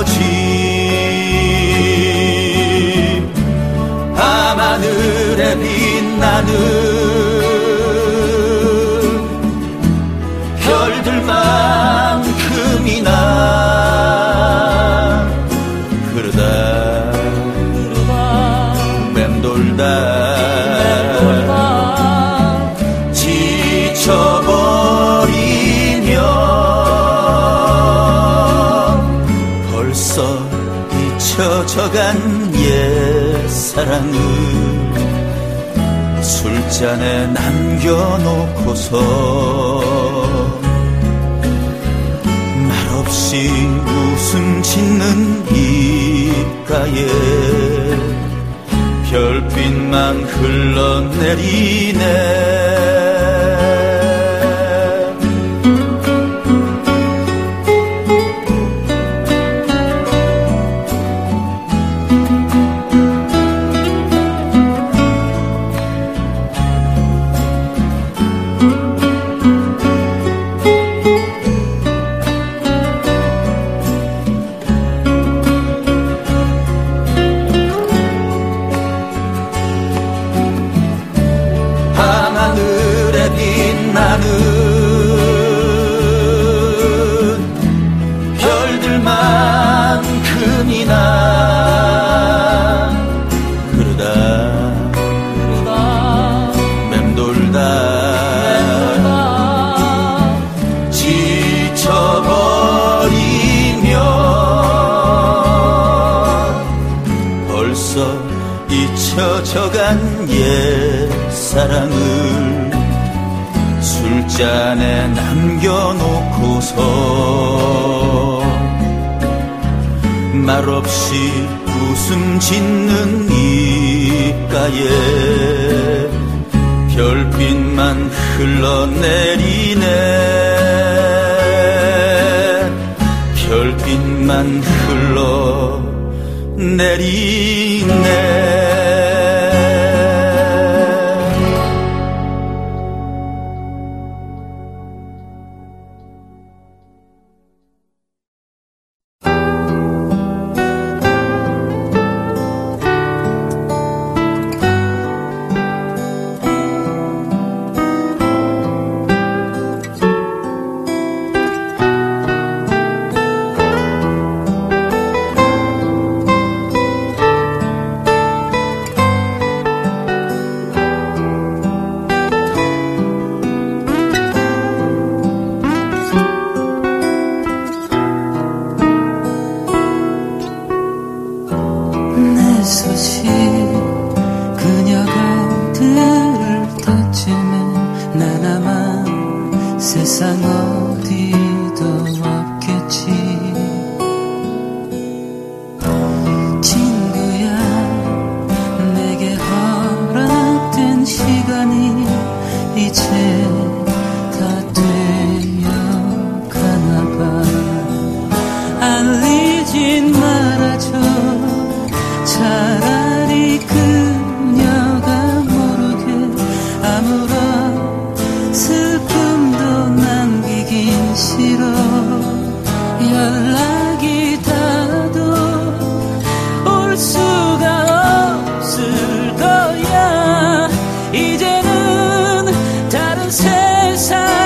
아버지. 밤하늘에 빛나는 사랑은 술잔에 남겨놓고서 말없이 웃음 짓는 입가에 별빛만 흘러내리네. 웃음 짓는 입가에 별빛만 흘러내리네. 별빛만 흘러내리네 promesas.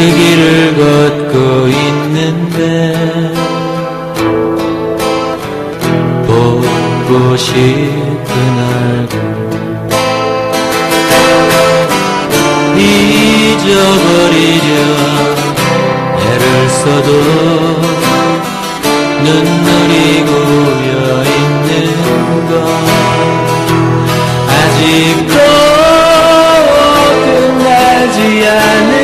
그 길을 걷고 있는데 보고 싶은 얼굴 잊어버리려 애를 써도 눈물이 고여있는 건 아직도 끝나지 않은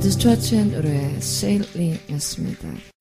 디스트라첸 노래 세일링이었습니다.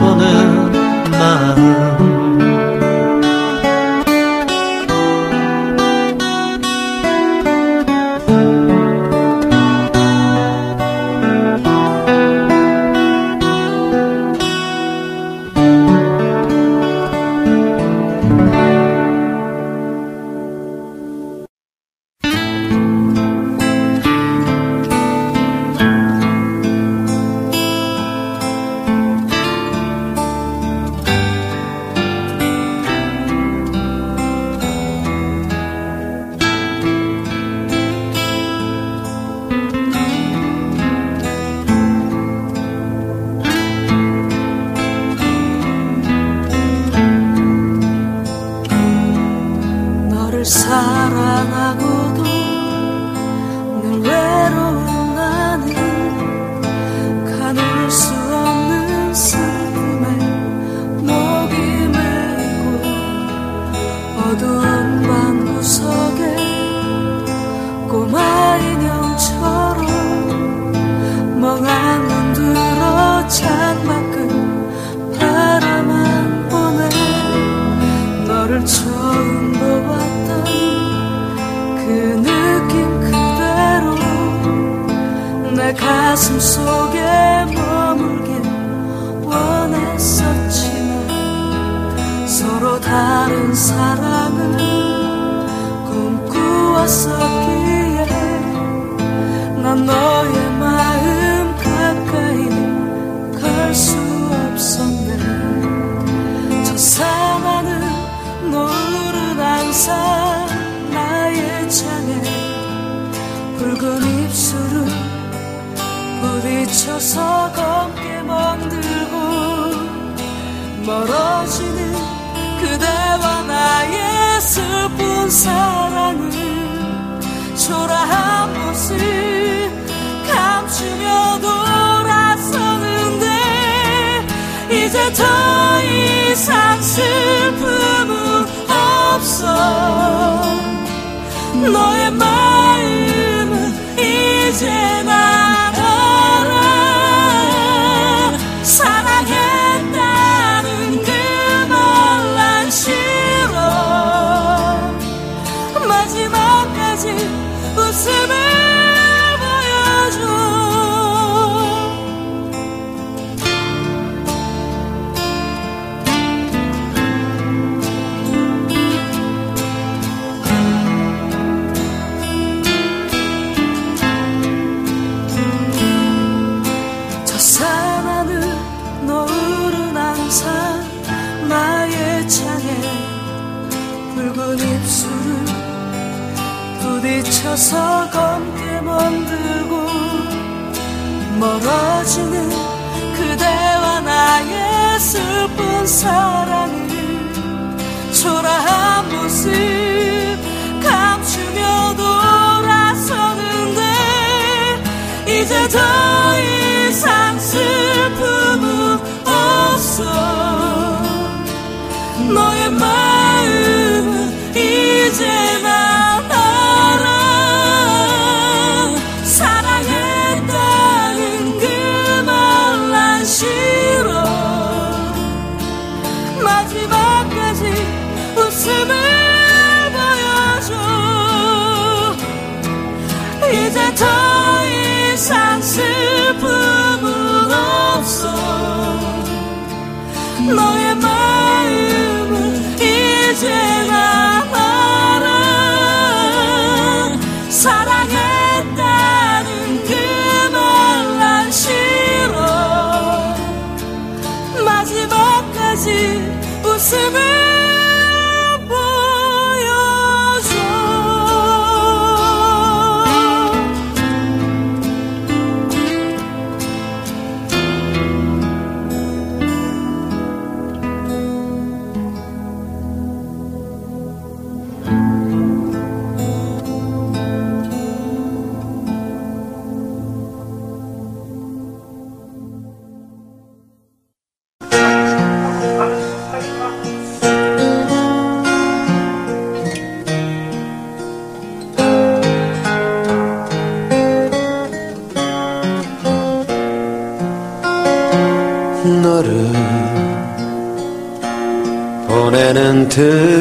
보는 마음 보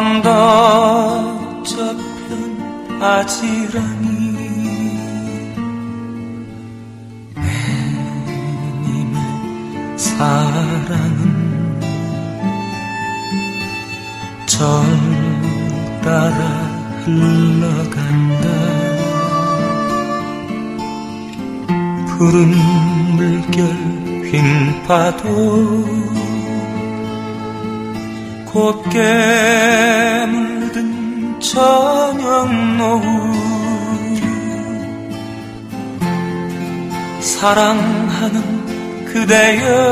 넌더 접힌 바지랑이 매님의 사랑은 절 따라 흘러간다. 푸른 물결 흰 파도 사랑하는 그대여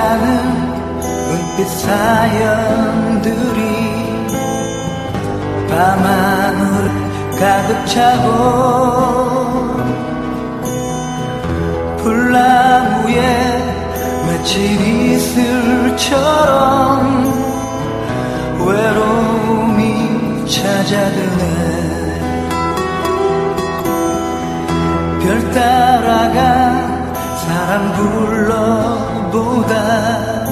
가는 눈빛 사연들이 밤하늘 가득 차고 불나무에 맺힌 이슬처럼 외로움이 찾아드네. 별 따라가 사람 불러 것보다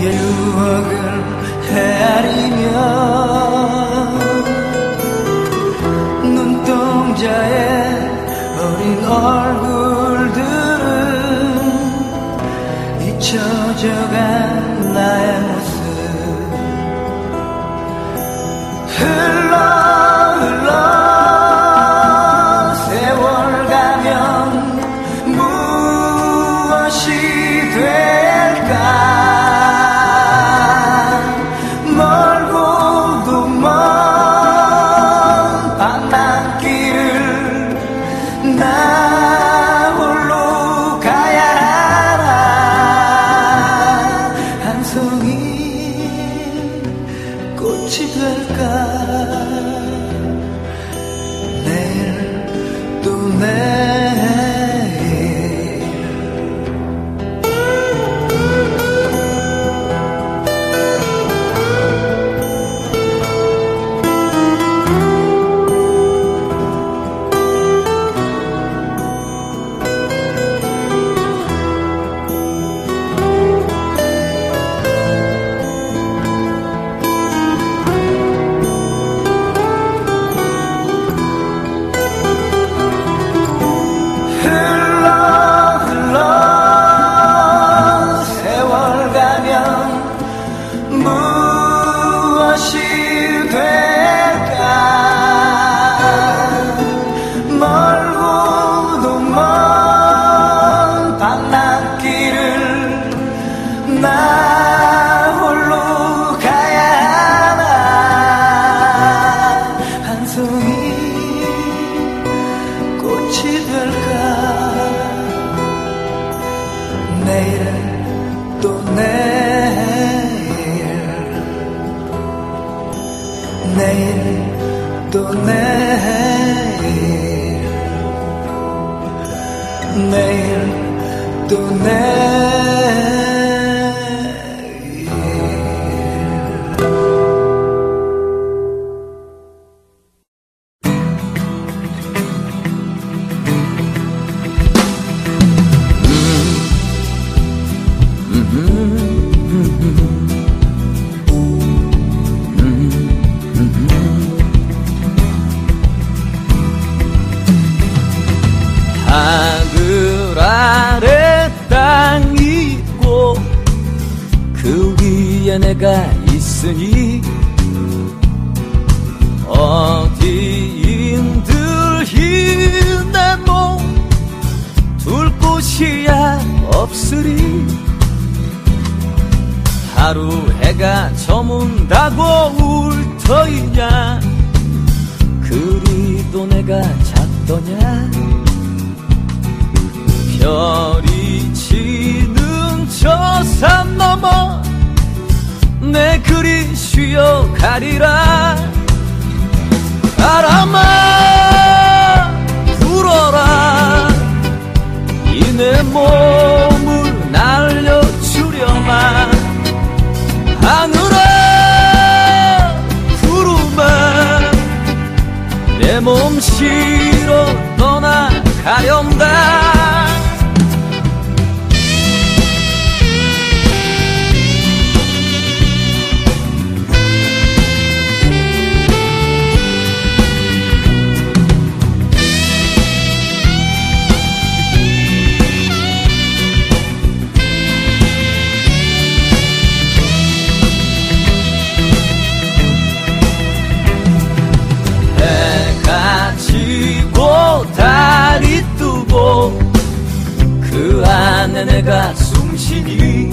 유혹을 헤아리며 눈동자의 어린 얼굴들은 잊혀져가 가리라. 바람아 불어라. 이내 몸을 날려주려마. 하늘아 구름아 내몸실 내가 숨쉬니?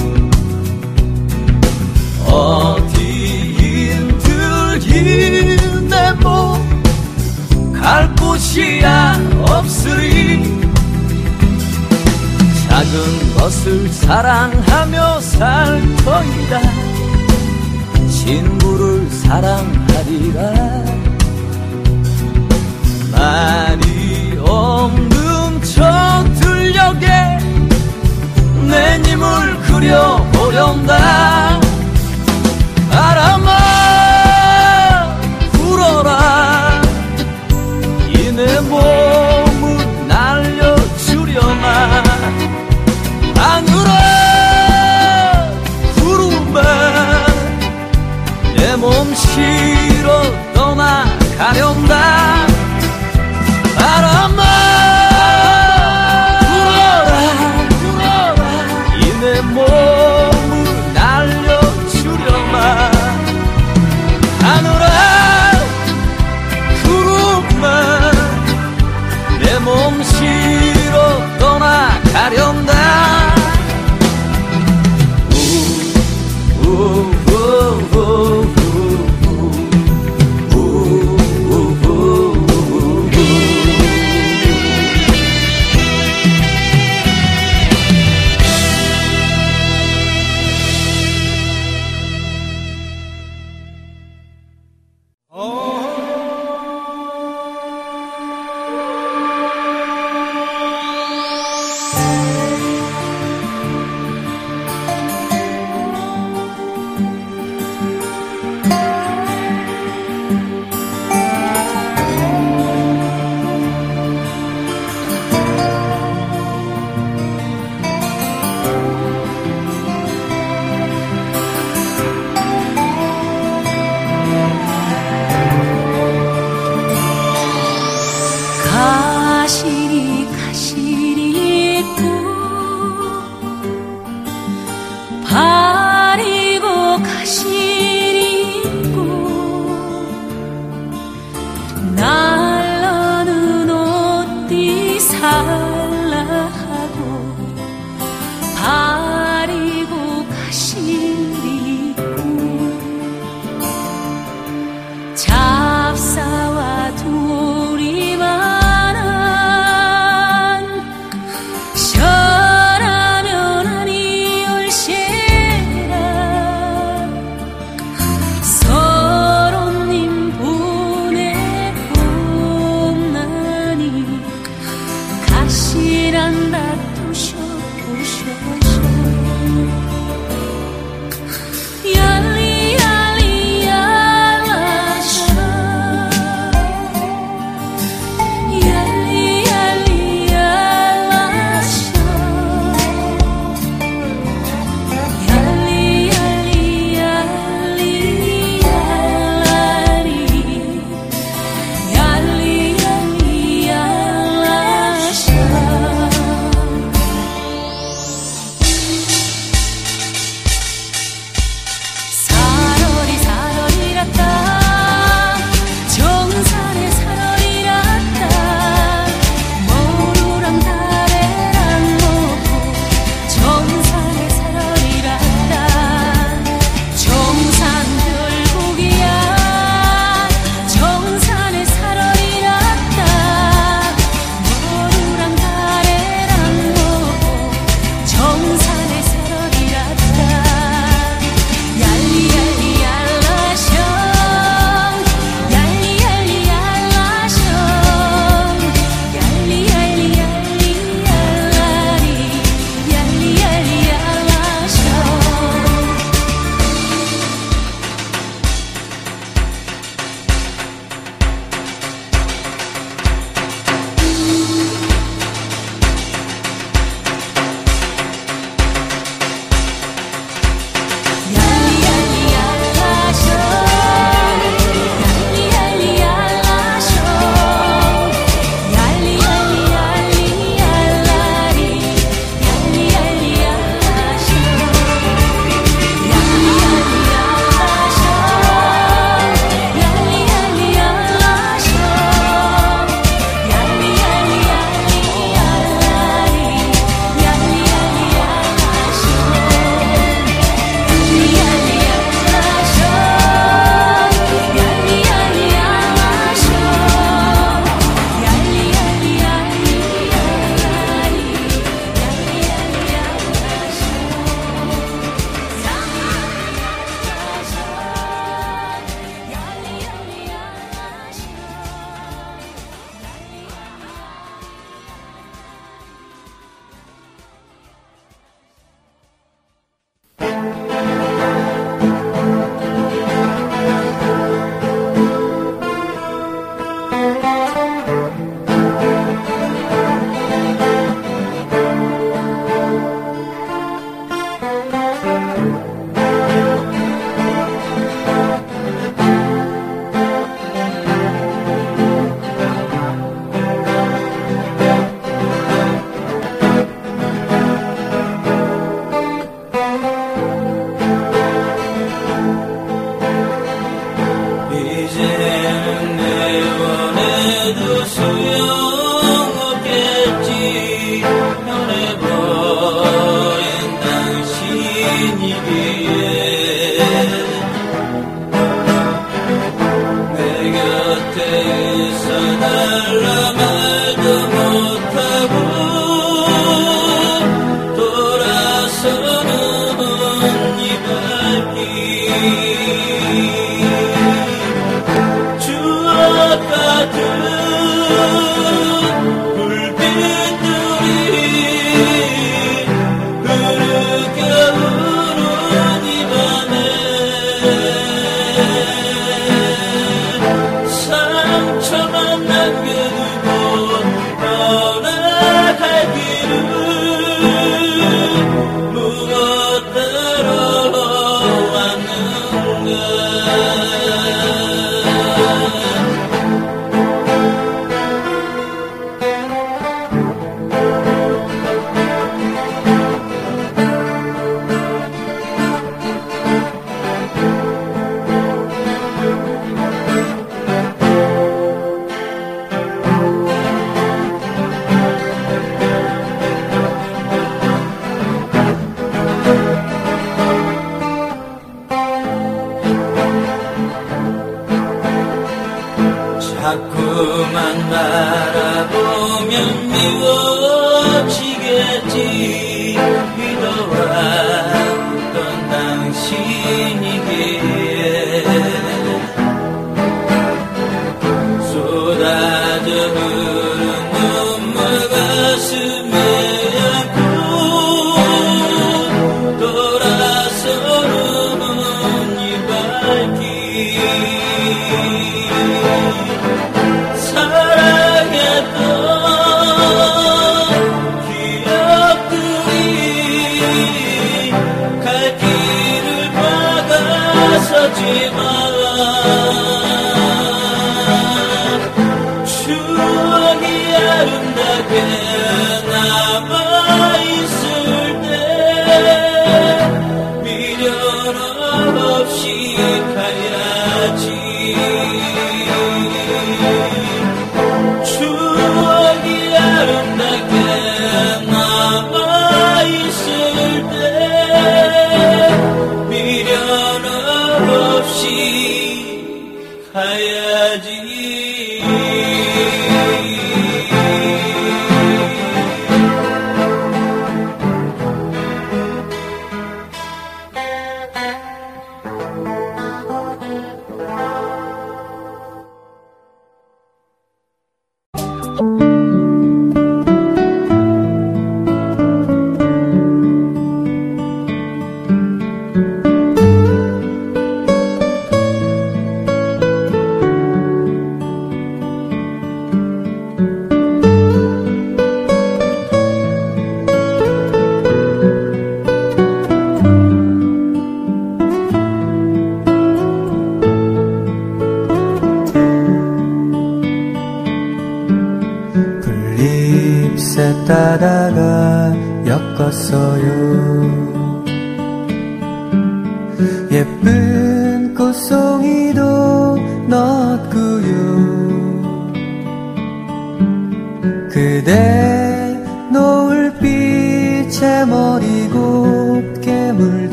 어디인 들긴 내몸갈 곳이야 없으리? 작은 것을 사랑하며 살 터이다. 친구를 사랑하리라. 말이 없는 저 들녘에 내 님을 그려보련다. 바람아 불어라. 이내 몸을 날려주려마 하늘아 구름아 내몸실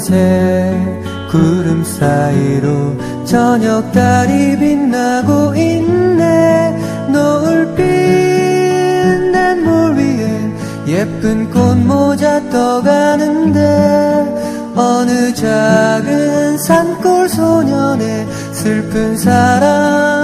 하늘색 구름 사이로 저녁 달이 빛나고 있네. 노을빛 난물 위에 예쁜 꽃모자 떠가는데 어느 작은 산골 소년의 슬픈 사랑.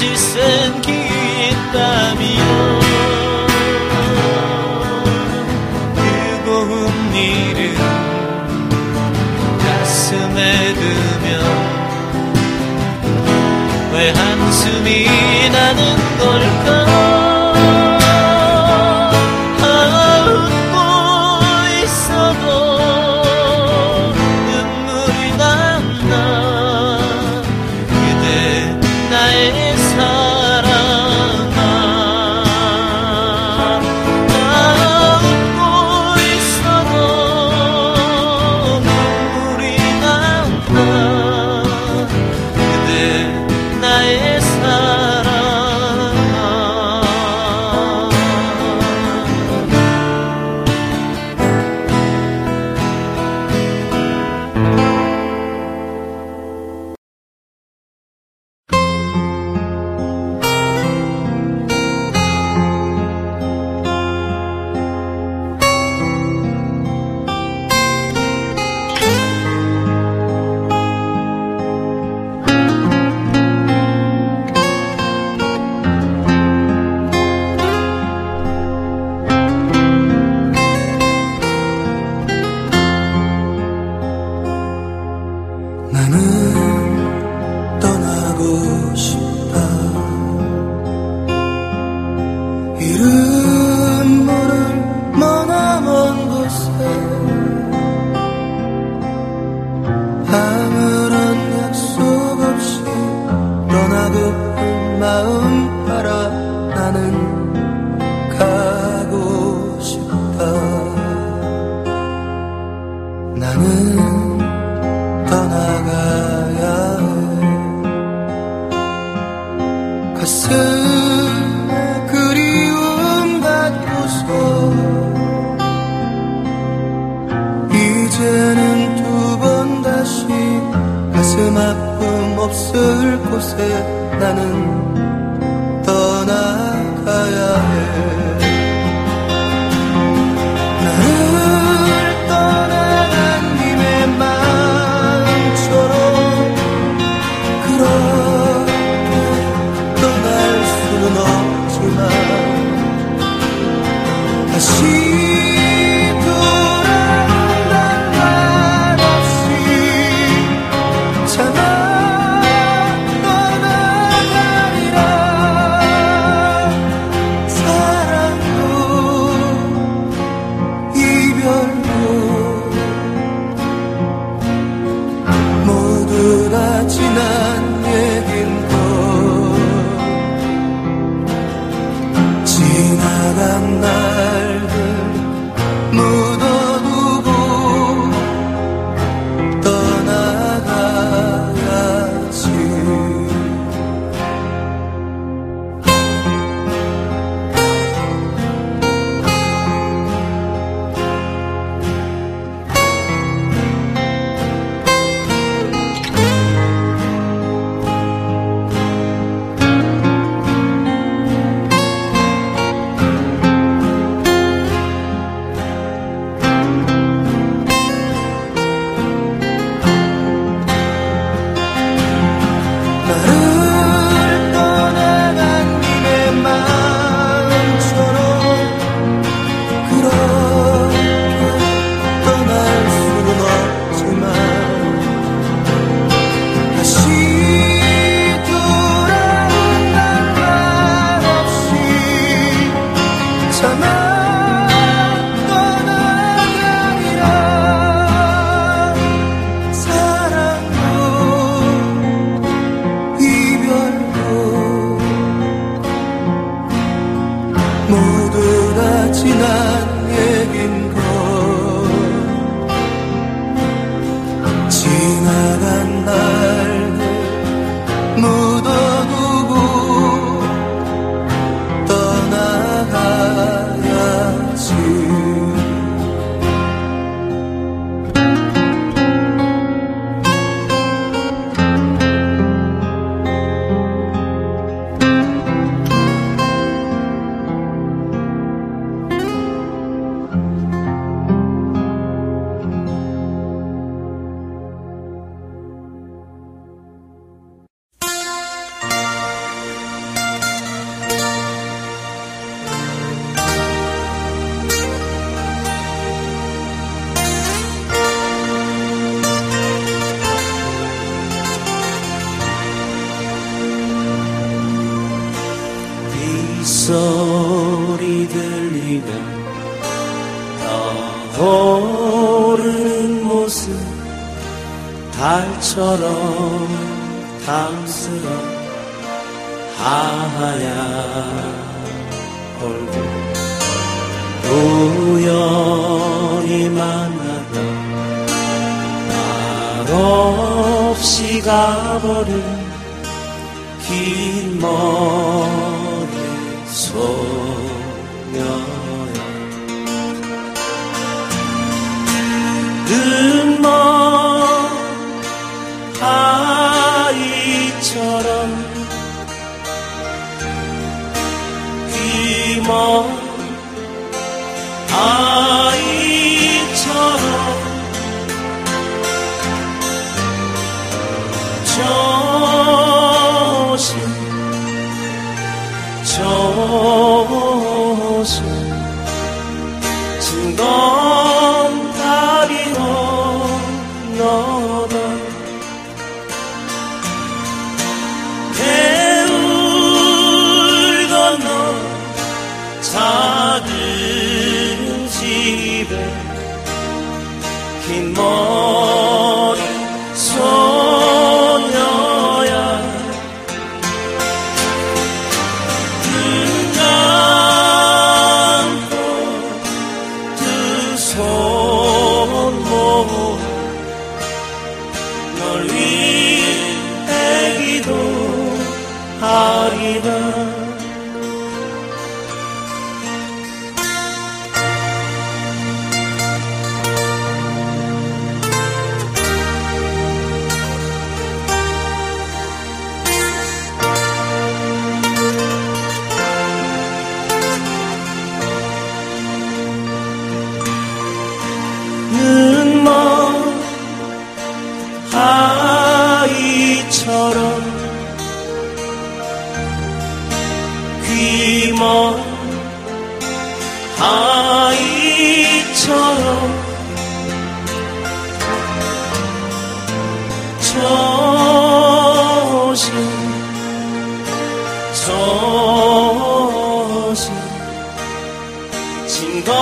홀로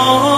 Oh.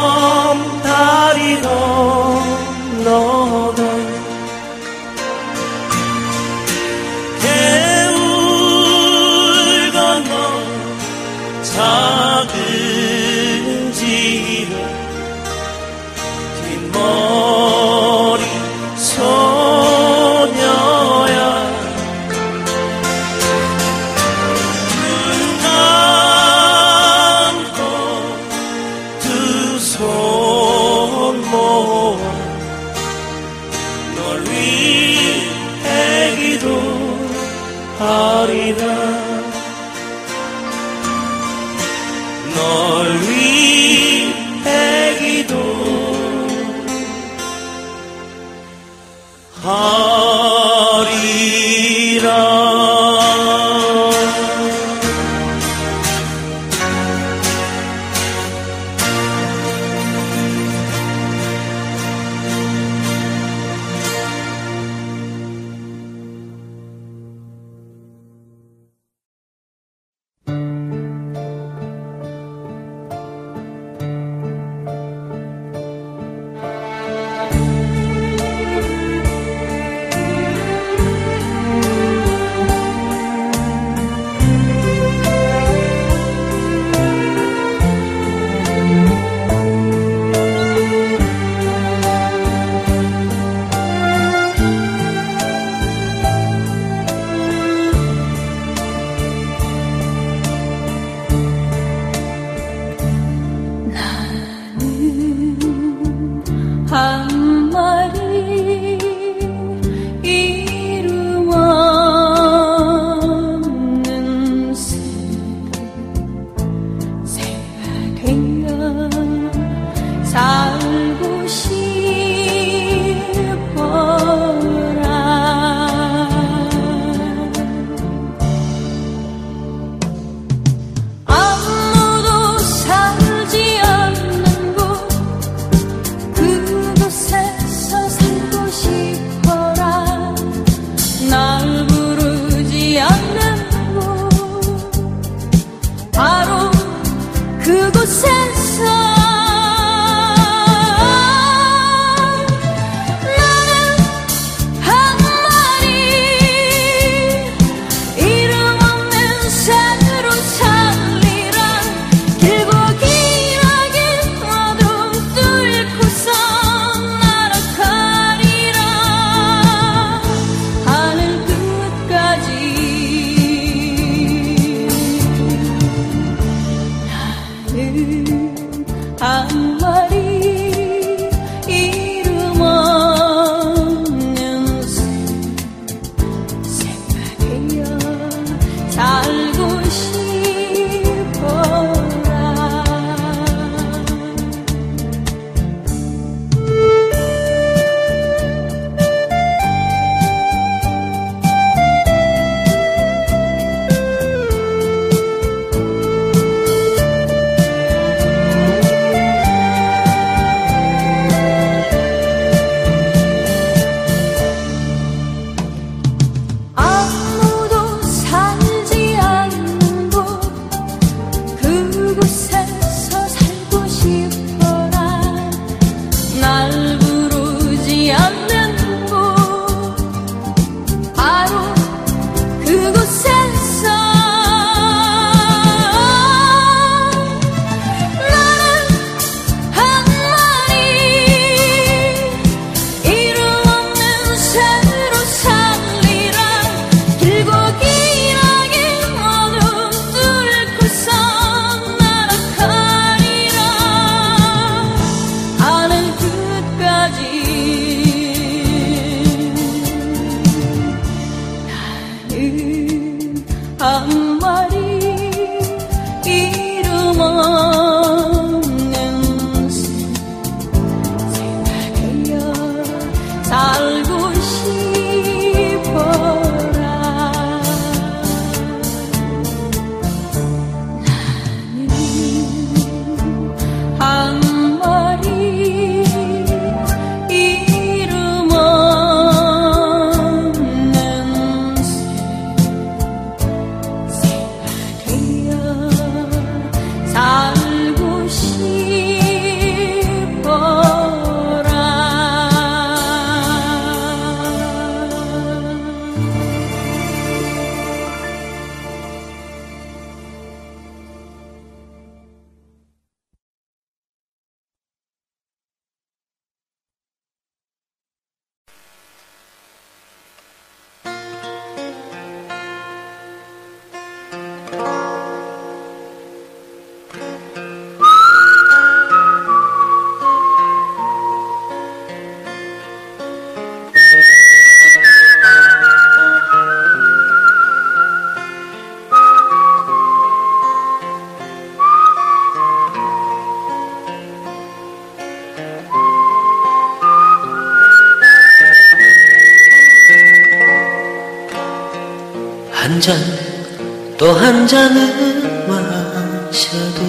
잔을 마셔도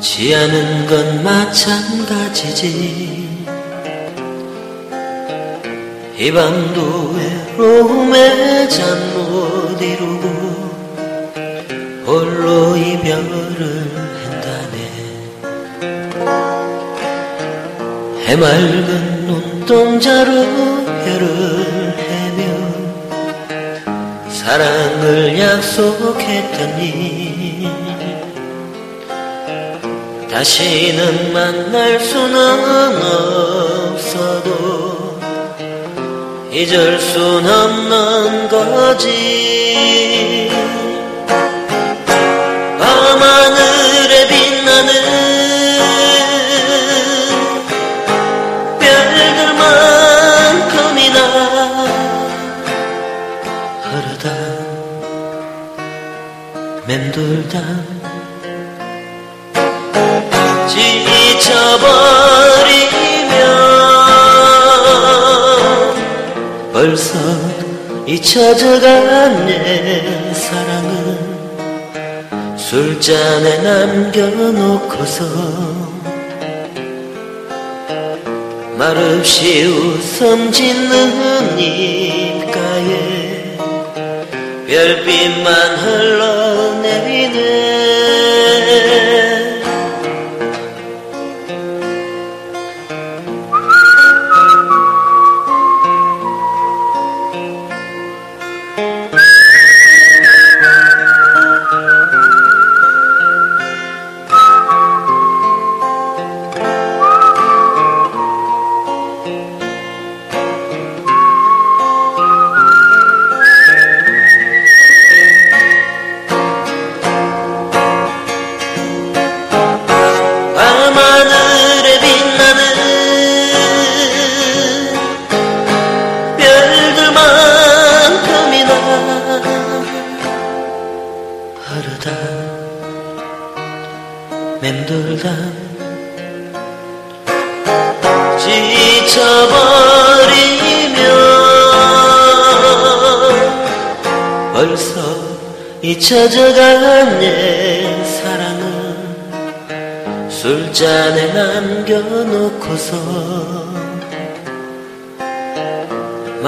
취하는 건 마찬가지지. 이 밤도 외로움에 잠 못 이루고 홀로 이별을 한다네. 해맑은 눈동자로 헤며 사랑을 약속했더니 다시는 만날 수는 없어도 잊을 순 없는 거지 맴돌다 지쳐버리면 벌써 잊혀져간 내 사랑은 술잔에 남겨놓고서 말없이 웃음 짓는 입가에 별빛만 흘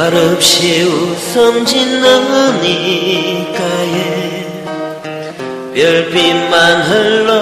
말없이 웃음 짓는 이가에 별빛만 흘러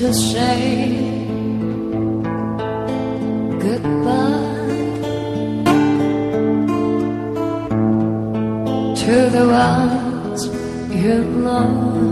to say goodbye to the ones you love.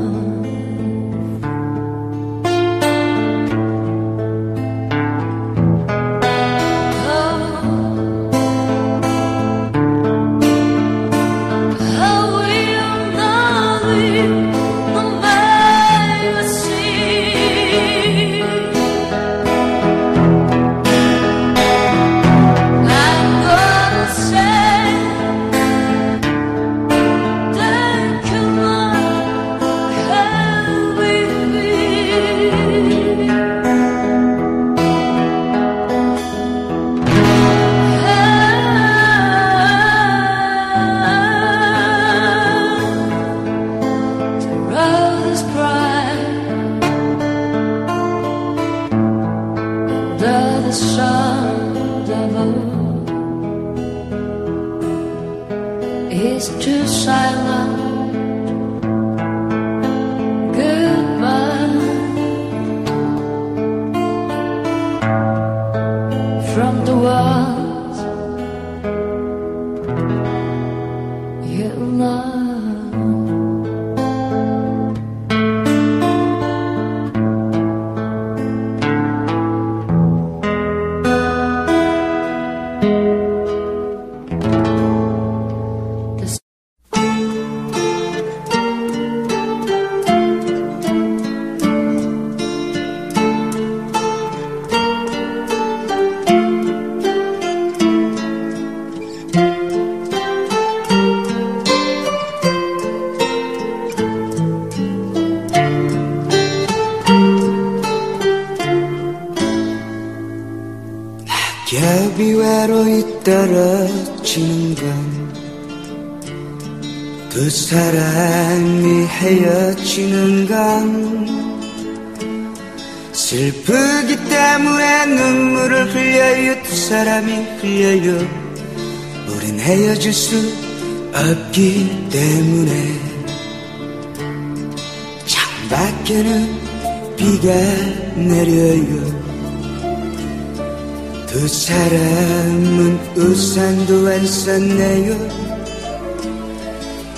사람은 우산도 안 썼네요.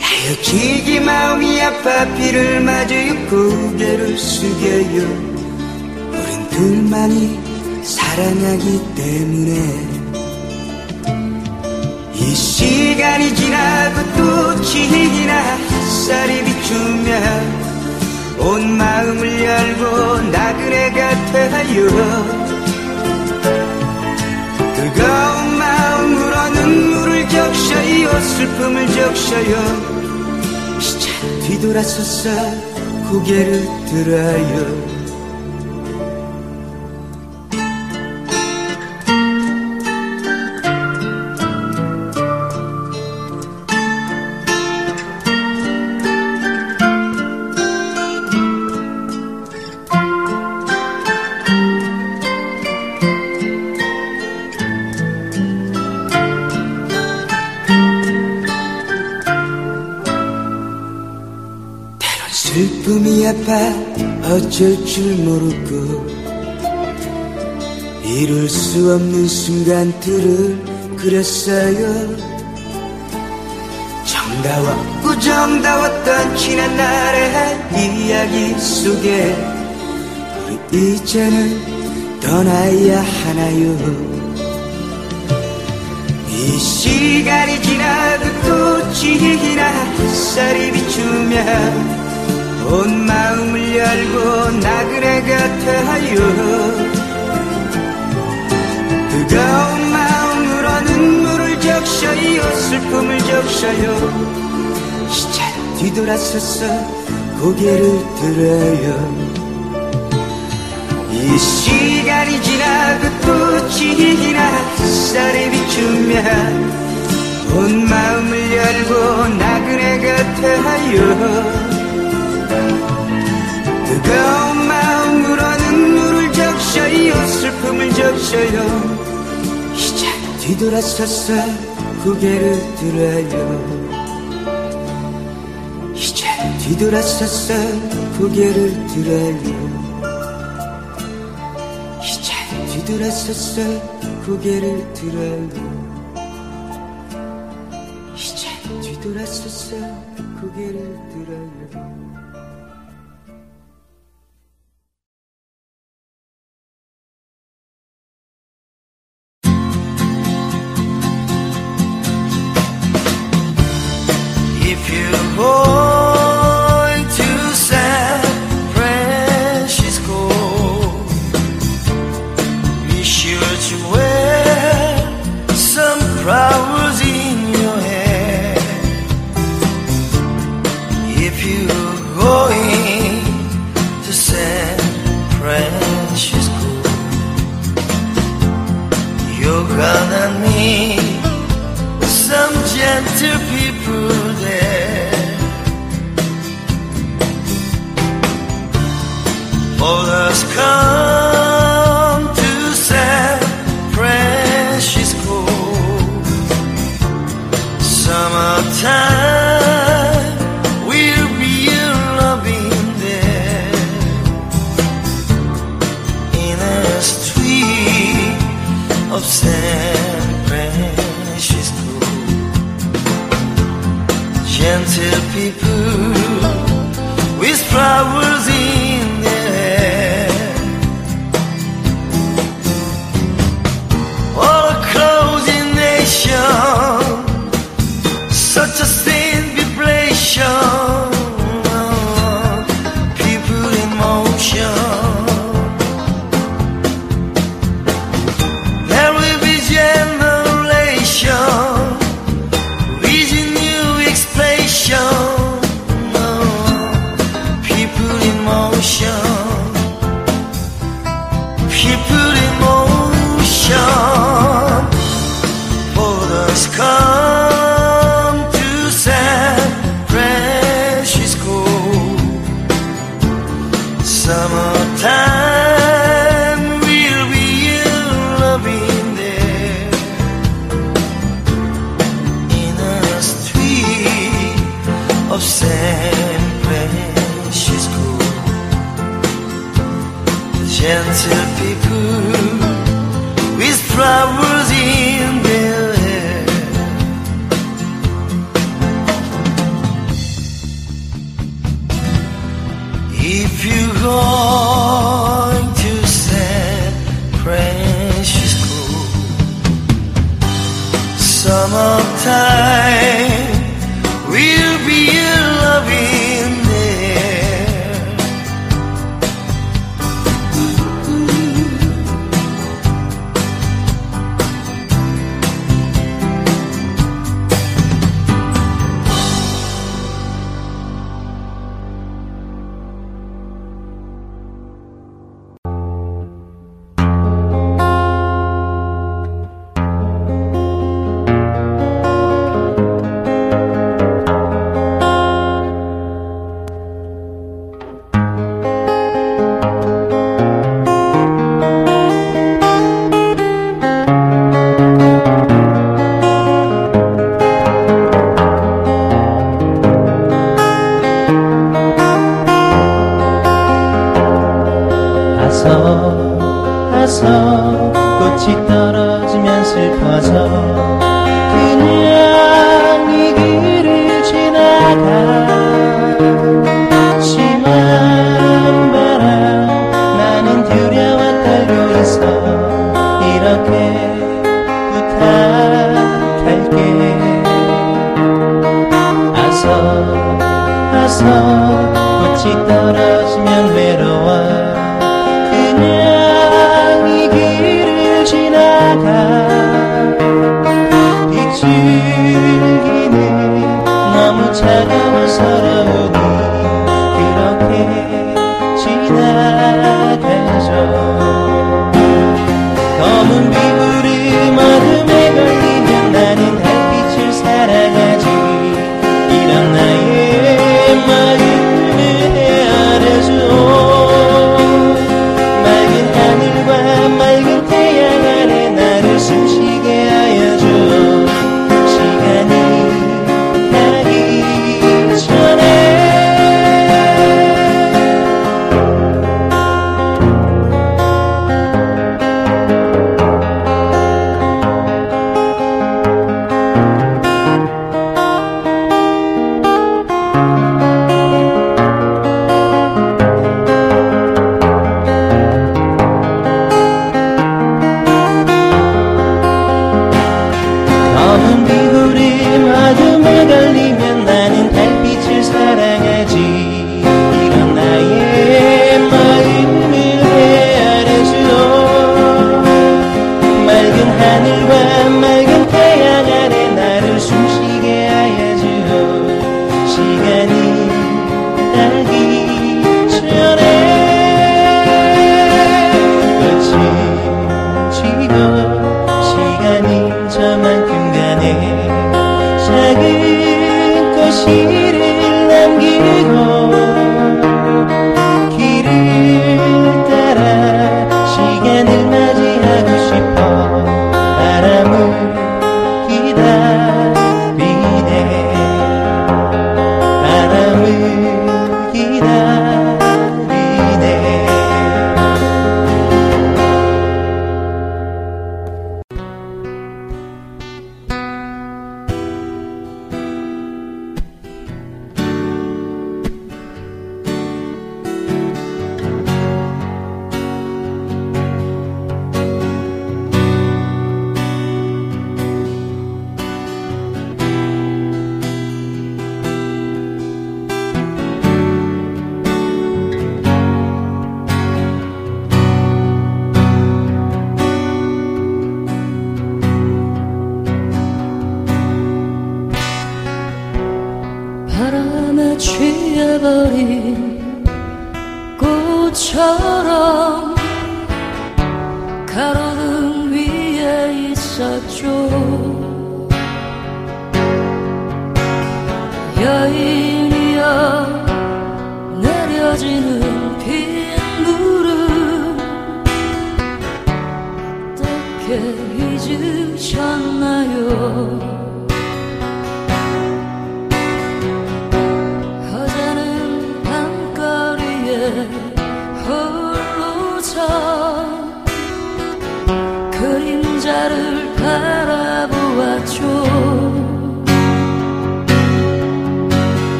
헤어지기 마음이 아파 비를 맞아요. 고개를 숙여요. 우린 둘만이 사랑하기 때문에. 이 시간이 지나고 또 지나 햇살이 비추며 온 마음을 열고 나그네가 되어요 뜨거운 마음으로 눈물을 적셔요? 슬픔을 적셔요? 이제 뒤돌아서서 고개를 들어요 아파 어쩔 줄 모르고 이룰 수 없는 순간들을 그렸어요. 정다웠고 정다웠던 지난 날의 이야기 속에 우리 이제는 떠나야 하나요? 이 시간이 지나고 또 지나 햇살이 비추며 온 마음을 열고 나그네가 되어요 뜨거운 마음으로 눈물을 적셔요 슬픔을 적셔요. 시차 뒤돌아서서 고개를 들어요. 이 시간이 지나고 또 지기나 햇살에 비추면 온 마음을 열고 나그네 곁에 하여 뜨거운 마음으로 눈물을 적셔요 슬픔을 적셔요. 이제 뒤돌아서서 고개를 들어요. 이제 뒤돌아서서 고개를 들어요. 이제 뒤돌아서서 고개를 들어요. 이제 뒤돌아서서 고개를